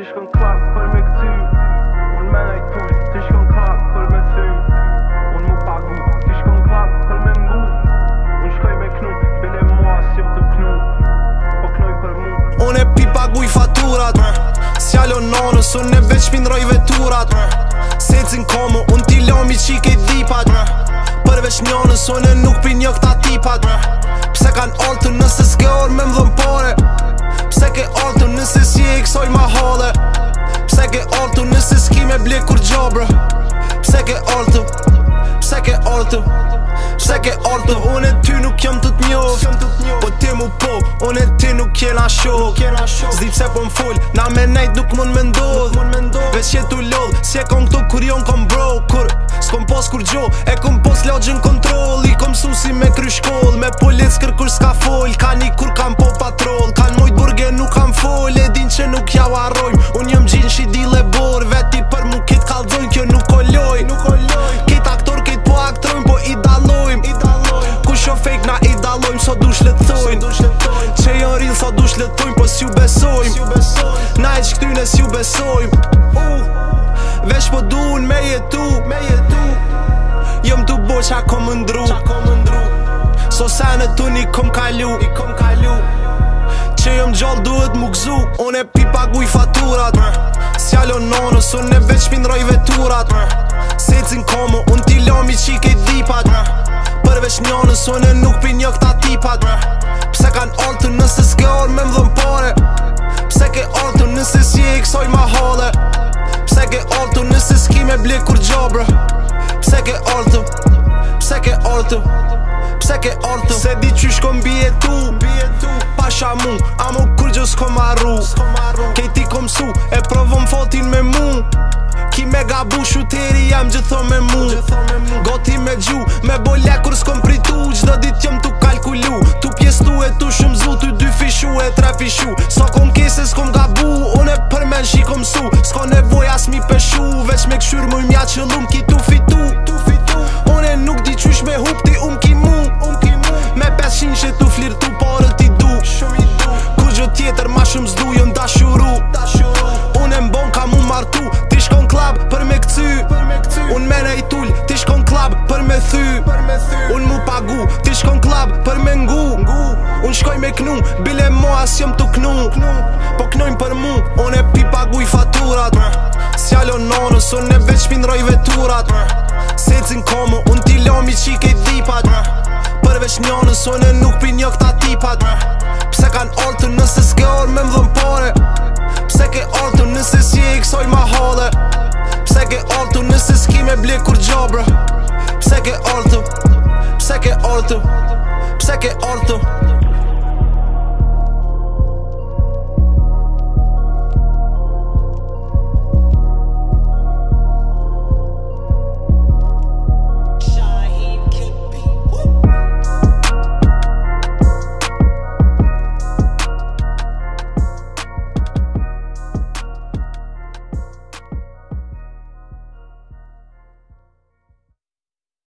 Ti shkon klak për me këty Unë me e kujt Ti shkon klak për me thy Unë mu pagu Ti shkon klak për me mgu Unë shkoj me knu Bile mua si të knu Po knoj për mu Unë e pi pagu faturat Sjallo nonës Unë e veç pindroj veturat Se c'in komu Unë ti lomi qik e dipat Përveç njonës Unë e nuk pinjo njok ta tipat ble kur gjobra Pse ke altëm Pse ke altëm Pse ke altëm Unë e ty nuk jam të t'njof Po ti mu po Unë e ty nuk jena shok Zdi pse po m'full Na me nejt nuk mund me ndodh Ves jetu lodh Si e kom këtu kur jon kom bro Kur s'kom pos kur gjo E kom pos lodgjën kontrol I kom susi me kry shkoll Me polic kër kur s'ka fo letojnë Qe janë rinë sa dush letojnë Po s'ju besojnë Na e që këtyne s'ju besojnë Vesh po duhen me jetu Jëm të bo qa kom ndru So sa në tun i kom kalu Qe jëm gjallë duhet më gzu On e pipa guj faturat Sjallë nono Su veç pindroj veturat Se cin komo Un t'i lomi qi ke dipat Përveç njonë Su ne nuk pin jo kan ortu nëse s'ke or me më dhëmpare Pse ke ortu nëse si i kësoj ma hodhe Pse ke ortu nëse s'ki me ble kur gjobrë Pse ke ortu? pse ke altu, pse ke altu Se di që shkon bje tu, Pasha mu, a kur gjo s'kom arru Kej ti kom su, e provon fotin me mu Ki me gabu shuteri jam gjitho me mu Goti me gju, me bolja kur s'kom pritu Gjdo dit jom tu kalkulu, tu shumë zu, ty dy fishu e tre fishu Sa kom kese, s'kom gabu, une përmen shi kom su S'ko nevoj asmi pëshu, veç me këshur mu i mja qëllum ki tu fitu Une nuk di qysh me hupti knu Bile moja si jem të knu Po knojnë për mu On e pi pagu i faturat Sjallo nonës On e veç pindroj veturat Se cën komo On ti lomi qi ke dhipat Përveç njonës On e nuk pi njo këta tipat Pse kan oltu nëse s'ke or me më dhëmpore Pse ke oltu nëse si e i kësoj ma hodhe Pse ke oltu nëse s'ki me ble kur gjobre Pse ke oltu Pse ke oltu Pse ke oltu,